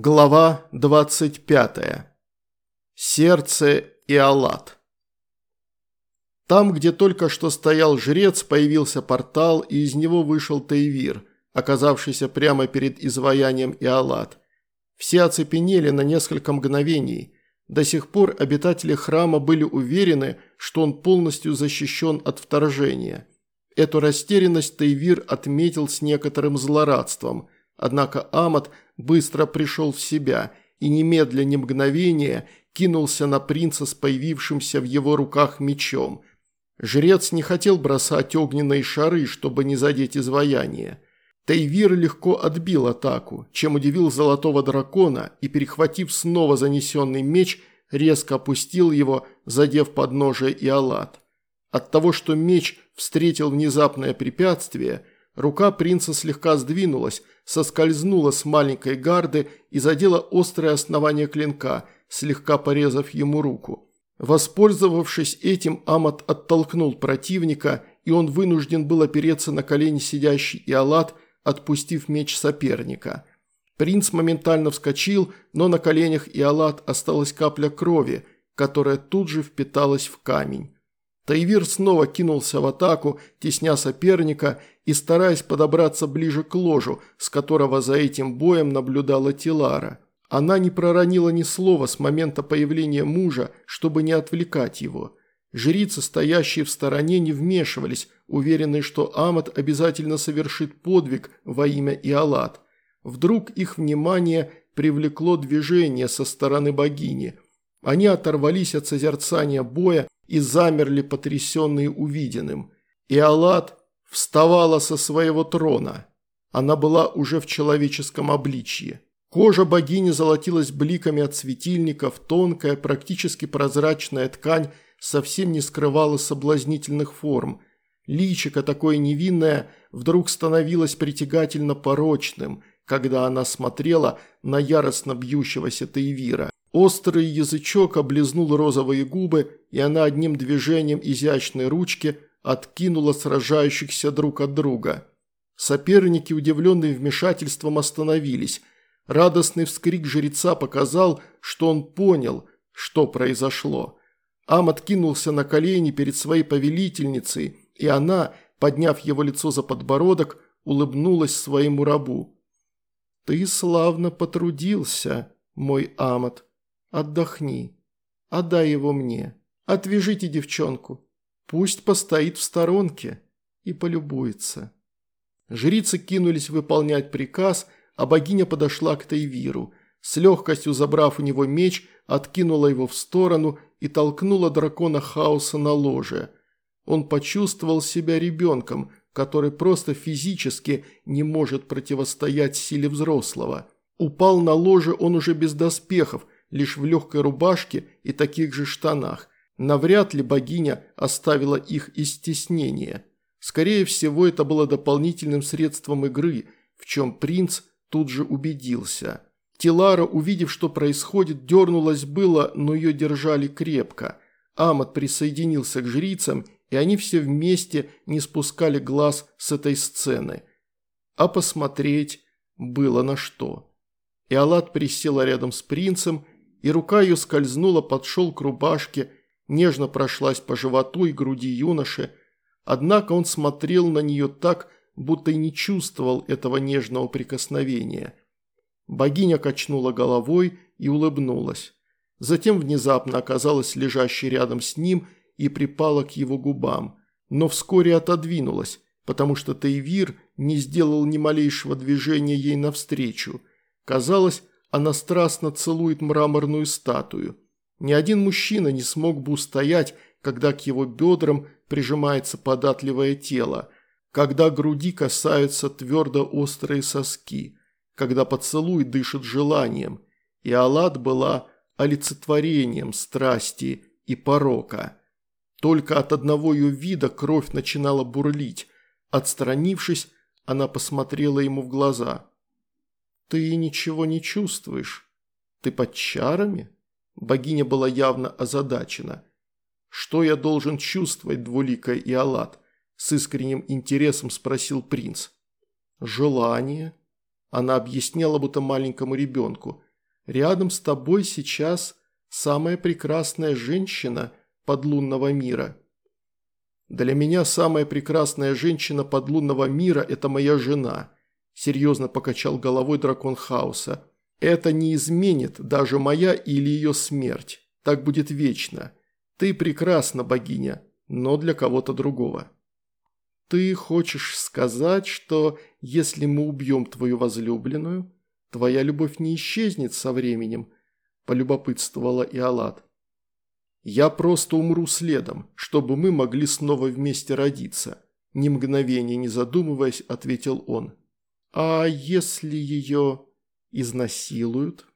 Глава 25. Сердце и Аллат. Там, где только что стоял жрец, появился портал, и из него вышел Тейвир, оказавшийся прямо перед изваянием Иолат. Все оцепенели на несколько мгновений. До сих пор обитатели храма были уверены, что он полностью защищен от вторжения. Эту растерянность Тейвир отметил с некоторым злорадством – Однако Амат быстро пришел в себя и немедля ни мгновения кинулся на принца с появившимся в его руках мечом. Жрец не хотел бросать огненные шары, чтобы не задеть изваяние. Тейвир легко отбил атаку, чем удивил золотого дракона и, перехватив снова занесенный меч, резко опустил его, задев подножие Иолат. От того, что меч встретил внезапное препятствие – Рука принца слегка сдвинулась, соскользнула с маленькой гарды и задела острое основание клинка, слегка порезав ему руку. Воспользовавшись этим, Амат оттолкнул противника, и он вынужден был опереться на колени сидящий Иолат, отпустив меч соперника. Принц моментально вскочил, но на коленях Иолат осталась капля крови, которая тут же впиталась в камень. Тайвир снова кинулся в атаку, тесня соперника и стараясь подобраться ближе к ложу, с которого за этим боем наблюдала Тилара. Она не проронила ни слова с момента появления мужа, чтобы не отвлекать его. Жрицы, стоящие в стороне, не вмешивались, уверенные, что Амат обязательно совершит подвиг во имя Иолат. Вдруг их внимание привлекло движение со стороны богини. Они оторвались от созерцания боя и замерли потрясенные увиденным. Иолат вставала со своего трона. Она была уже в человеческом обличье. Кожа богини золотилась бликами от светильников, тонкая, практически прозрачная ткань совсем не скрывала соблазнительных форм. Личико, такое невинное, вдруг становилось притягательно порочным, когда она смотрела на яростно бьющегося Тейвира. Острый язычок облизнул розовые губы, и она одним движением изящной ручки – откинула сражающихся друг от друга. Соперники, удивленные вмешательством, остановились. Радостный вскрик жреца показал, что он понял, что произошло. Ам откинулся на колени перед своей повелительницей, и она, подняв его лицо за подбородок, улыбнулась своему рабу. «Ты славно потрудился, мой Амат. Отдохни. Отдай его мне. Отвяжите девчонку. Пусть постоит в сторонке и полюбуется. Жрицы кинулись выполнять приказ, а богиня подошла к Тайвиру. С легкостью забрав у него меч, откинула его в сторону и толкнула дракона хаоса на ложе. Он почувствовал себя ребенком, который просто физически не может противостоять силе взрослого. Упал на ложе он уже без доспехов, лишь в легкой рубашке и таких же штанах – Навряд ли богиня оставила их из стеснения. Скорее всего, это было дополнительным средством игры, в чем принц тут же убедился. Тилара, увидев, что происходит, дернулась было, но ее держали крепко. Амат присоединился к жрицам, и они все вместе не спускали глаз с этой сцены. А посмотреть было на что. Иолат присела рядом с принцем, и рука ее скользнула под шелк рубашки, нежно прошлась по животу и груди юноши, однако он смотрел на нее так, будто и не чувствовал этого нежного прикосновения. Богиня качнула головой и улыбнулась. Затем внезапно оказалась лежащей рядом с ним и припала к его губам, но вскоре отодвинулась, потому что Тейвир не сделал ни малейшего движения ей навстречу. Казалось, она страстно целует мраморную статую – ни один мужчина не смог бы устоять, когда к его бедрам прижимается податливое тело, когда груди касаются твердо острые соски, когда поцелуй дышит желанием, и Аллат была олицетворением страсти и порока. Только от одного ее вида кровь начинала бурлить. Отстранившись, она посмотрела ему в глаза. «Ты ничего не чувствуешь? Ты под чарами?» Богиня была явно озадачена. «Что я должен чувствовать, двуликая Иолат?» – с искренним интересом спросил принц. «Желание?» Она объясняла, будто маленькому ребенку. Рядом с тобой сейчас самая прекрасная женщина подлунного мира. Для меня самая прекрасная женщина подлунного мира – это моя жена, серьезно покачал головой дракон хаоса. Это не изменит даже моя или ее смерть. Так будет вечно. Ты прекрасна, богиня, но для кого-то другого. Ты хочешь сказать, что если мы убьем твою возлюбленную, твоя любовь не исчезнет со временем?» – полюбопытствовала Иолат. «Я просто умру следом, чтобы мы могли снова вместе родиться», – ни мгновения не задумываясь, ответил он. «А если ее изнасилуют?»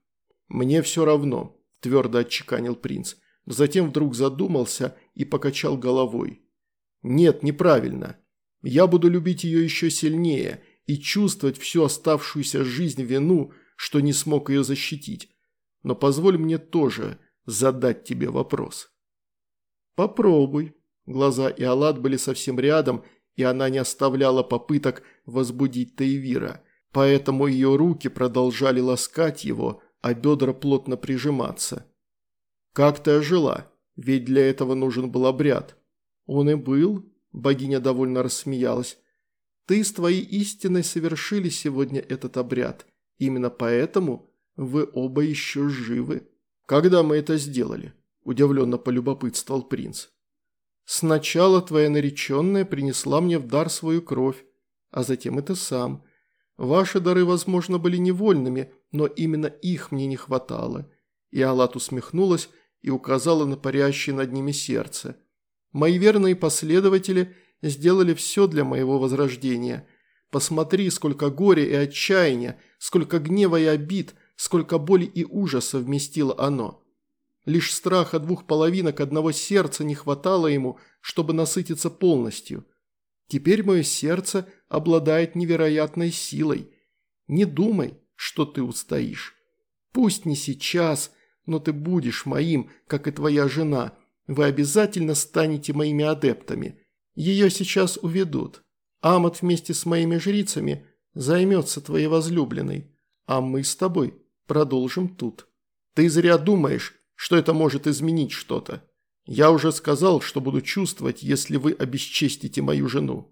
«Мне все равно», – твердо отчеканил принц. Затем вдруг задумался и покачал головой. «Нет, неправильно. Я буду любить ее еще сильнее и чувствовать всю оставшуюся жизнь вину, что не смог ее защитить. Но позволь мне тоже задать тебе вопрос. Попробуй. Глаза Иолат были совсем рядом, и она не оставляла попыток возбудить Таевира, поэтому ее руки продолжали ласкать его, а бедра плотно прижиматься. «Как ты ожила? Ведь для этого нужен был обряд». «Он и был», – богиня довольно рассмеялась. Ты с твоей истиной совершили сегодня этот обряд. Именно поэтому вы оба еще живы. Когда мы это сделали? Удивленно полюбопытствовал принц. Сначала твоя нареченная принесла мне в дар свою кровь, а затем и ты сам. Ваши дары, возможно, были невольными, но именно их мне не хватало. И Аллат усмехнулась и указала на парящее над ними сердце. Мои верные последователи – сделали все для моего возрождения. Посмотри, сколько горя и отчаяния, сколько гнева и обид, сколько боли и ужаса вместило оно. Лишь страха двух половинок одного сердца не хватало ему, чтобы насытиться полностью. Теперь мое сердце обладает невероятной силой. Не думай, что ты устоишь. Пусть не сейчас, но ты будешь моим, как и твоя жена. Вы обязательно станете моими адептами. Ее сейчас уведут. Амат вместе с моими жрицами займется твоей возлюбленной, а мы с тобой продолжим тут. Ты зря думаешь, что это может изменить что-то. Я уже сказал, что буду чувствовать, если вы обесчестите мою жену.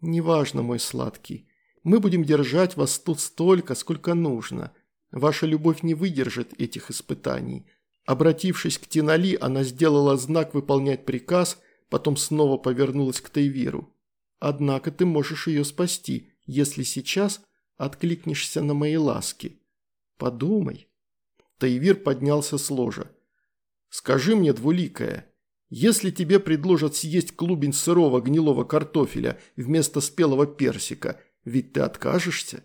Неважно, мой сладкий. Мы будем держать вас тут столько, сколько нужно. Ваша любовь не выдержит этих испытаний. Обратившись к Тинали, она сделала знак выполнять приказ – потом снова повернулась к Тейвиру. «Однако ты можешь ее спасти, если сейчас откликнешься на мои ласки. Подумай». Тейвир поднялся с ложа. «Скажи мне, двуликая, если тебе предложат съесть клубень сырого гнилого картофеля вместо спелого персика, ведь ты откажешься?»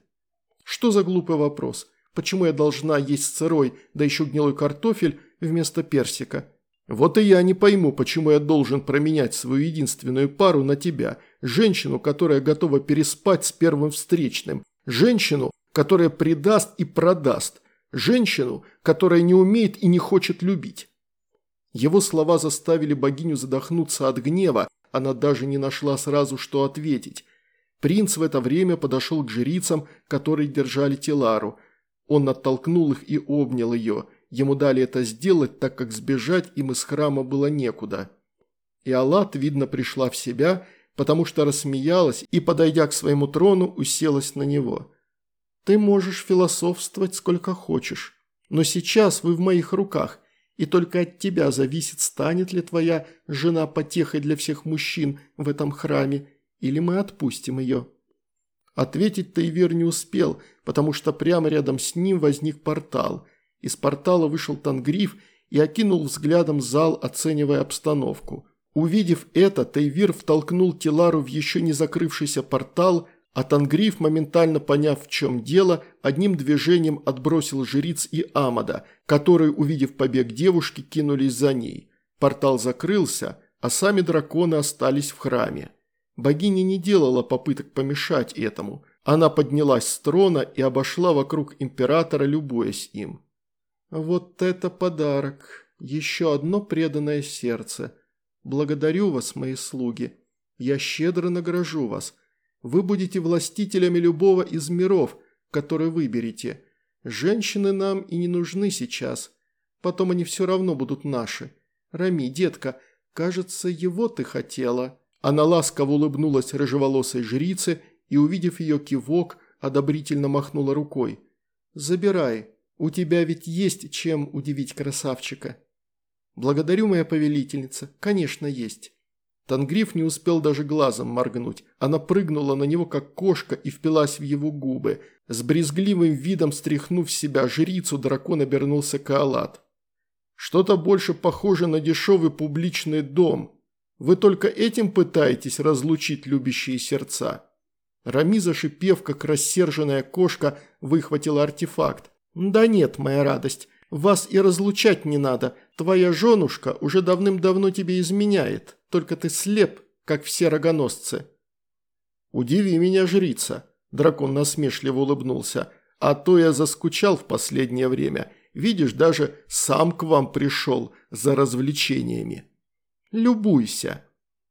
«Что за глупый вопрос? Почему я должна есть сырой, да еще гнилой картофель вместо персика? Вот и я не пойму, почему я должен променять свою единственную пару на тебя, женщину, которая готова переспать с первым встречным, женщину, которая предаст и продаст, женщину, которая не умеет и не хочет любить. Его слова заставили богиню задохнуться от гнева, она даже не нашла сразу, что ответить. Принц в это время подошел к жрицам, которые держали Телару. Он оттолкнул их и обнял ее – Ему дали это сделать, так как сбежать им из храма было некуда. И Аллат, видно, пришла в себя, потому что рассмеялась и, подойдя к своему трону, уселась на него. «Ты можешь философствовать сколько хочешь, но сейчас вы в моих руках, и только от тебя зависит, станет ли твоя жена потехой для всех мужчин в этом храме, или мы отпустим ее». Ответить Тайвер не успел, потому что прямо рядом с ним возник портал – из портала вышел Тангриф и окинул взглядом зал, оценивая обстановку. Увидев это, Тейвир втолкнул Тилару в еще не закрывшийся портал, а Тангриф, моментально поняв, в чем дело, одним движением отбросил жриц и Амада, которые, увидев побег девушки, кинулись за ней. Портал закрылся, а сами драконы остались в храме. Богиня не делала попыток помешать этому. Она поднялась с трона и обошла вокруг императора, любуясь им. «Вот это подарок! Еще одно преданное сердце! Благодарю вас, мои слуги! Я щедро награжу вас! Вы будете властителями любого из миров, который выберете. Женщины нам и не нужны сейчас. Потом они все равно будут наши. Рами, детка, кажется, его ты хотела». Она ласково улыбнулась рыжеволосой жрице и, увидев ее кивок, одобрительно махнула рукой. «Забирай. У тебя ведь есть чем удивить красавчика». «Благодарю, моя повелительница. Конечно, есть». Тангриф не успел даже глазом моргнуть. Она прыгнула на него, как кошка, и впилась в его губы. С брезгливым видом стряхнув себя жрицу, дракон обернулся к Алат. «Что-то больше похоже на дешевый публичный дом. Вы только этим пытаетесь разлучить любящие сердца?» Рами, зашипев, как рассерженная кошка, выхватила артефакт. «Да нет, моя радость, вас и разлучать не надо. Твоя женушка уже давным-давно тебе изменяет, только ты слеп, как все рогоносцы». «Удиви меня, жрица», – дракон насмешливо улыбнулся, – «а то я заскучал в последнее время. Видишь, даже сам к вам пришел за развлечениями». «Любуйся»,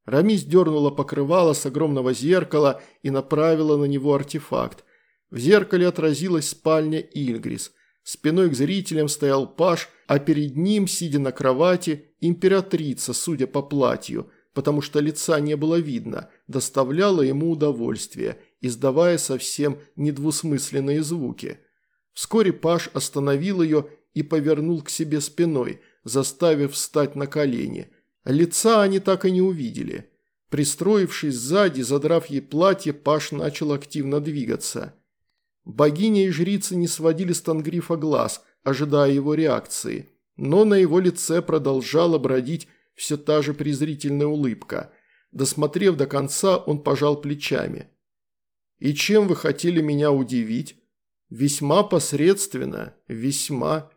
Рами сдернула покрывало с огромного зеркала и направила на него артефакт. В зеркале отразилась спальня Ильгрис. Спиной к зрителям стоял паш, а перед ним, сидя на кровати, императрица, судя по платью, потому что лица не было видно, доставляла ему удовольствие, издавая совсем недвусмысленные звуки. Вскоре паш остановил ее и повернул к себе спиной, заставив встать на колени – Лица они так и не увидели. Пристроившись сзади, задрав ей платье, Паш начал активно двигаться. Богиня и жрицы не сводили с Тангрифа глаз, ожидая его реакции, но на его лице продолжала бродить все та же презрительная улыбка. Досмотрев до конца, он пожал плечами. «И чем вы хотели меня удивить?» «Весьма посредственно, весьма.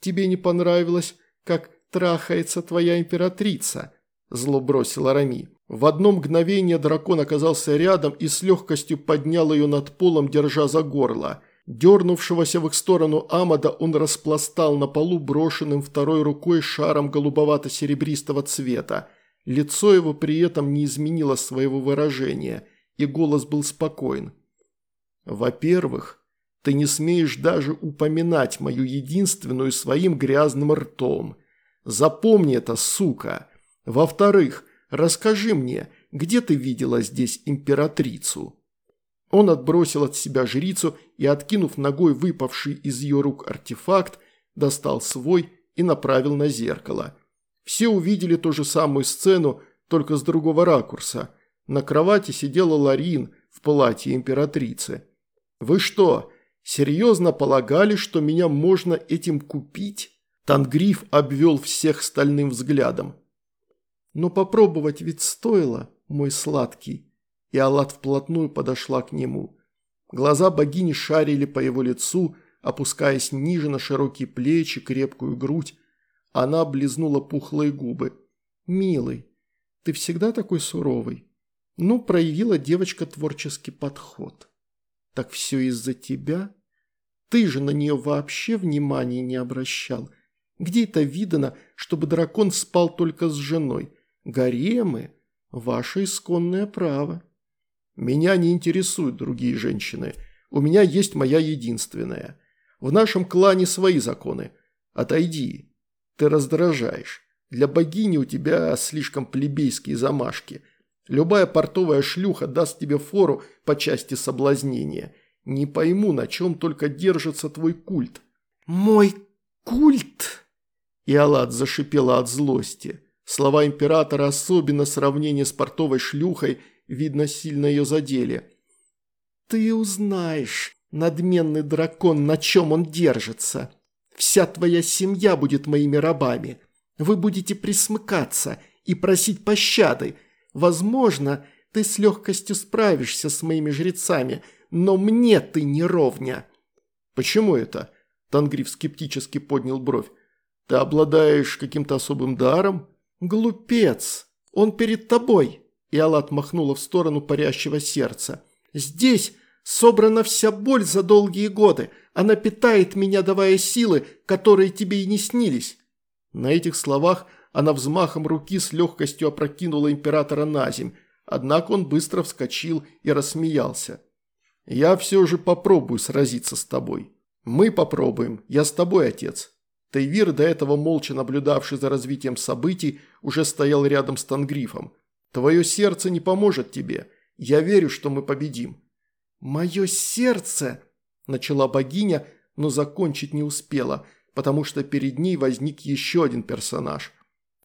Тебе не понравилось, как трахается твоя императрица», – зло бросила Рами. В одно мгновение дракон оказался рядом и с легкостью поднял ее над полом, держа за горло. Дернувшегося в их сторону Амада он распластал на полу брошенным второй рукой шаром голубовато-серебристого цвета. Лицо его при этом не изменило своего выражения, и голос был спокоен. «Во-первых, ты не смеешь даже упоминать мою единственную своим грязным ртом. Запомни это, сука. Во-вторых, расскажи мне, где ты видела здесь императрицу?» Он отбросил от себя жрицу и, откинув ногой выпавший из ее рук артефакт, достал свой и направил на зеркало. Все увидели ту же самую сцену, только с другого ракурса. На кровати сидела Ларин в платье императрицы. «Вы что, серьезно полагали, что меня можно этим купить?» Тангриф обвел всех стальным взглядом. «Но попробовать ведь стоило, мой сладкий». И Аллат вплотную подошла к нему. Глаза богини шарили по его лицу, опускаясь ниже на широкие плечи, крепкую грудь. Она облизнула пухлые губы. «Милый, ты всегда такой суровый?» Ну, проявила девочка творческий подход. «Так все из-за тебя? Ты же на нее вообще внимания не обращал. Где это видано, чтобы дракон спал только с женой? Гаремы – ваше исконное право. Меня не интересуют другие женщины. У меня есть моя единственная. В нашем клане свои законы. Отойди. Ты раздражаешь. Для богини у тебя слишком плебейские замашки. Любая портовая шлюха даст тебе фору по части соблазнения. Не пойму, на чем только держится твой культ. Мой культ? И Аллат зашипела от злости. Слова императора, особенно сравнение с портовой шлюхой, видно, сильно ее задели. «Ты узнаешь, надменный дракон, на чем он держится. Вся твоя семья будет моими рабами. Вы будете присмыкаться и просить пощады. Возможно, ты с легкостью справишься с моими жрецами, но мне ты не ровня». «Почему это?» Тангриф скептически поднял бровь. Ты обладаешь каким-то особым даром? Глупец! Он перед тобой!» И Аллат махнула в сторону парящего сердца. «Здесь собрана вся боль за долгие годы. Она питает меня, давая силы, которые тебе и не снились». На этих словах она взмахом руки с легкостью опрокинула императора на земь, однако он быстро вскочил и рассмеялся. «Я все же попробую сразиться с тобой. «Мы попробуем. Я с тобой, отец». Тейвир, до этого молча наблюдавший за развитием событий, уже стоял рядом с Тангрифом. «Твое сердце не поможет тебе. Я верю, что мы победим». «Мое сердце!» – начала богиня, но закончить не успела, потому что перед ней возник еще один персонаж.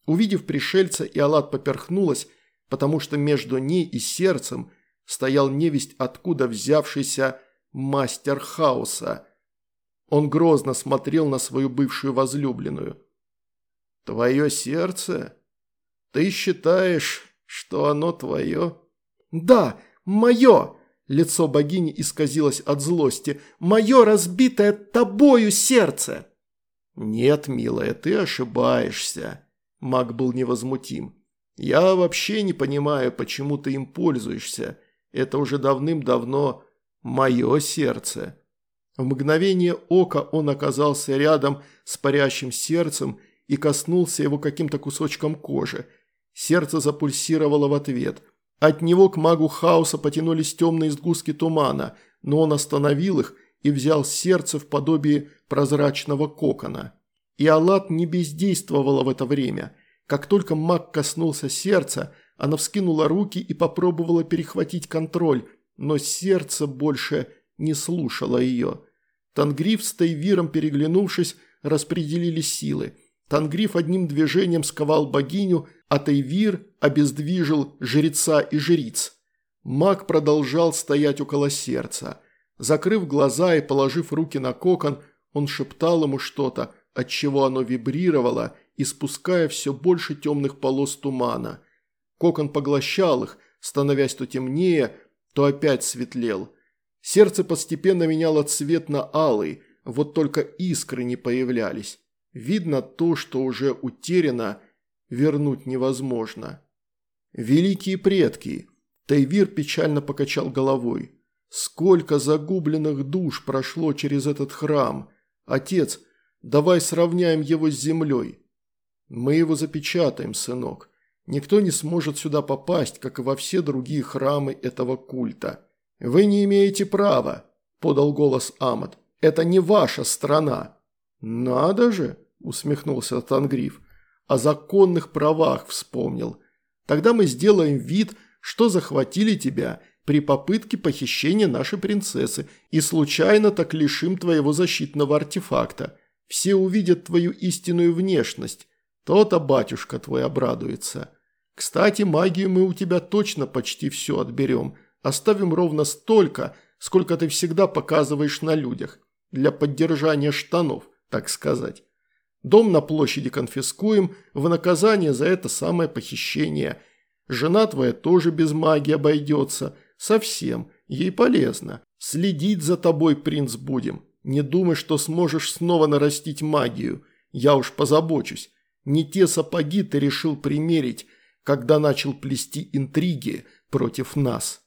Увидев пришельца, Иолат поперхнулась, потому что между ней и сердцем стоял невесть откуда взявшийся мастер хаоса. Он грозно смотрел на свою бывшую возлюбленную. «Твое сердце? Ты считаешь, что оно твое?» «Да, мое!» Лицо богини исказилось от злости. «Мое разбитое тобою сердце!» «Нет, милая, ты ошибаешься», – маг был невозмутим. «Я вообще не понимаю, почему ты им пользуешься. Это уже давным-давно мое сердце». В мгновение ока он оказался рядом с парящим сердцем и коснулся его каким-то кусочком кожи. Сердце запульсировало в ответ. От него к магу хаоса потянулись темные сгустки тумана, но он остановил их и взял сердце в подобие прозрачного кокона. И Аллат не бездействовала в это время. Как только маг коснулся сердца, она вскинула руки и попробовала перехватить контроль, но сердце больше не слушало ее. Тангриф с Тайвиром, переглянувшись, распределили силы. Тангриф одним движением сковал богиню, а Тайвир обездвижил жреца и жриц. Маг продолжал стоять около сердца. Закрыв глаза и положив руки на кокон, он шептал ему что-то, отчего оно вибрировало, испуская все больше темных полос тумана. Кокон поглощал их, становясь то темнее, то опять светлел. Сердце постепенно меняло цвет на алый, вот только искры не появлялись. Видно то, что уже утеряно, вернуть невозможно. Великие предки. Тайвир печально покачал головой. Сколько загубленных душ прошло через этот храм. Отец, давай сравняем его с землей. Мы его запечатаем, сынок. Никто не сможет сюда попасть, как и во все другие храмы этого культа. Вы не имеете права, подал голос Амат. Это не ваша страна. Надо же, усмехнулся Тангриф. О законных правах вспомнил. Тогда мы сделаем вид, что захватили тебя – при попытке похищения нашей принцессы и случайно так лишим твоего защитного артефакта. Все увидят твою истинную внешность. То-то батюшка твой обрадуется. Кстати, магию мы у тебя точно почти все отберем. Оставим ровно столько, сколько ты всегда показываешь на людях. Для поддержания штанов, так сказать. Дом на площади конфискуем в наказание за это самое похищение. Жена твоя тоже без магии обойдется – Совсем. Ей полезно. Следить за тобой, принц, будем. Не думай, что сможешь снова нарастить магию. Я уж позабочусь. Не те сапоги ты решил примерить, когда начал плести интриги против нас.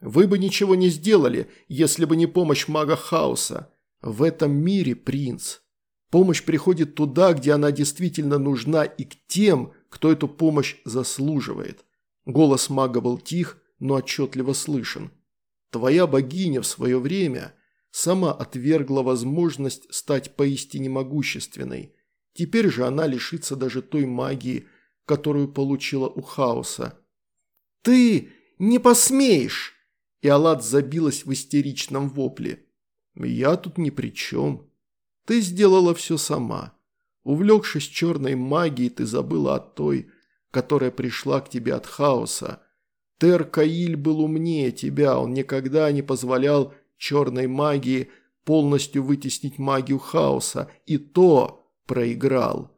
Вы бы ничего не сделали, если бы не помощь мага хаоса. В этом мире, принц. Помощь приходит туда, где она действительно нужна и к тем, кто эту помощь заслуживает. Голос мага был тих, но отчетливо слышен. Твоя богиня в свое время сама отвергла возможность стать поистине могущественной. Теперь же она лишится даже той магии, которую получила у хаоса. «Ты не посмеешь!» И Аллат забилась в истеричном вопле. «Я тут ни при чем. Ты сделала все сама. Увлекшись черной магией, ты забыла о той, которая пришла к тебе от хаоса. Тер-Каиль был умнее тебя, он никогда не позволял черной магии полностью вытеснить магию хаоса, и то проиграл.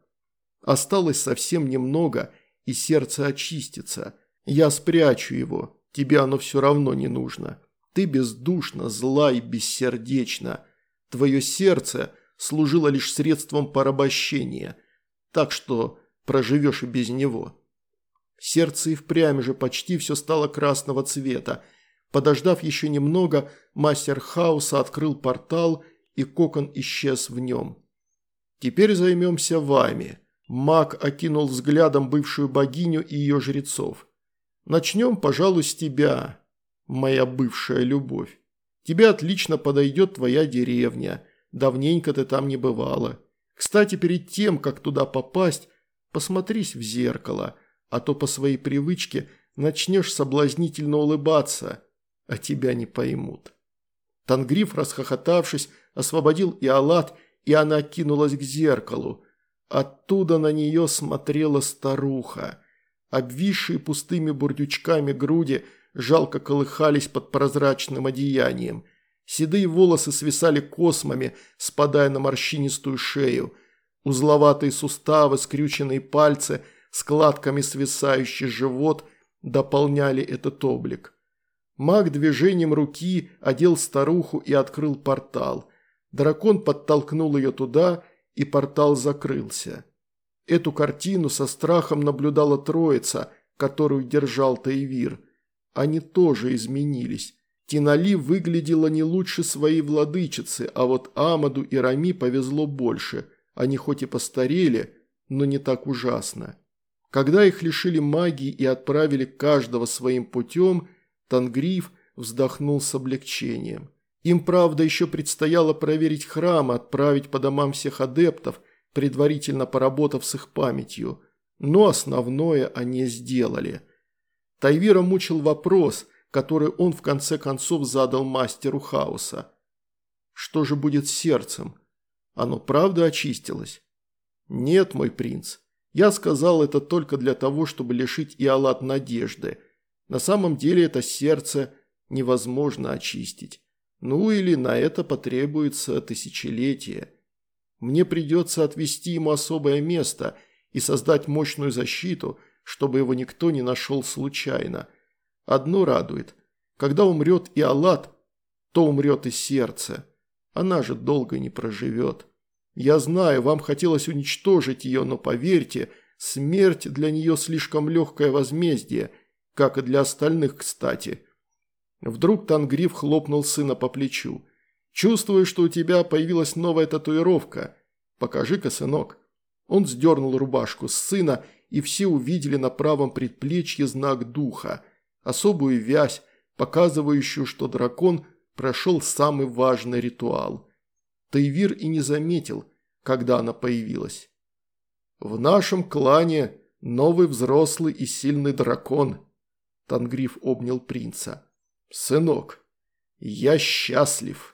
Осталось совсем немного, и сердце очистится. Я спрячу его, тебе оно все равно не нужно. Ты бездушна, зла и бессердечна. Твое сердце служило лишь средством порабощения, так что проживешь и без него». Сердце и впрямь же почти все стало красного цвета. Подождав еще немного, мастер хаоса открыл портал, и кокон исчез в нем. «Теперь займемся вами». Маг окинул взглядом бывшую богиню и ее жрецов. «Начнем, пожалуй, с тебя, моя бывшая любовь. Тебе отлично подойдет твоя деревня. давненько ты там не бывала. Кстати, перед тем, как туда попасть, посмотрись в зеркало, а то по своей привычке начнешь соблазнительно улыбаться, а тебя не поймут». Тангриф, расхохотавшись, освободил Иолат, и она кинулась к зеркалу. Оттуда на нее смотрела старуха. Обвисшие пустыми бурдючками груди жалко колыхались под прозрачным одеянием. Седые волосы свисали космами, спадая на морщинистую шею. Узловатые суставы, скрюченные пальцы, складками свисающий живот дополняли этот облик. Маг движением руки одел старуху и открыл портал. Дракон подтолкнул ее туда, и портал закрылся. Эту картину со страхом наблюдала троица, которую держал Тайвир. Они тоже изменились. Тинали выглядела не лучше своей владычицы, а вот Амаду и Рами повезло больше. Они хоть и постарели, но не так ужасно. Когда их лишили магии и отправили каждого своим путем, Тангриф вздохнул с облегчением. Им, правда, еще предстояло проверить храм, отправить по домам всех адептов, предварительно поработав с их памятью. Но основное они сделали. Тайвира мучил вопрос, который он в конце концов задал мастеру хаоса. Что же будет с сердцем? Оно правда очистилось? Нет, мой принц. Я сказал это только для того, чтобы лишить Иолат надежды. На самом деле это сердце невозможно очистить. Ну или на это потребуется тысячелетие. Мне придется отвести ему особое место и создать мощную защиту, чтобы его никто не нашел случайно. Одно радует. Когда умрет и Аллат, то умрет и сердце. Она же долго не проживет. Я знаю, вам хотелось уничтожить ее, но поверьте, смерть для нее слишком легкое возмездие, как и для остальных, кстати. Вдруг Тангриф хлопнул сына по плечу. «Чувствую, что у тебя появилась новая татуировка. Покажи-ка, сынок». Он сдернул рубашку с сына, и все увидели на правом предплечье знак духа, особую вязь, показывающую, что дракон прошел самый важный ритуал. Тайвир и не заметил, когда она появилась. «В нашем клане новый взрослый и сильный дракон», – Тангриф обнял принца. «Сынок, я счастлив».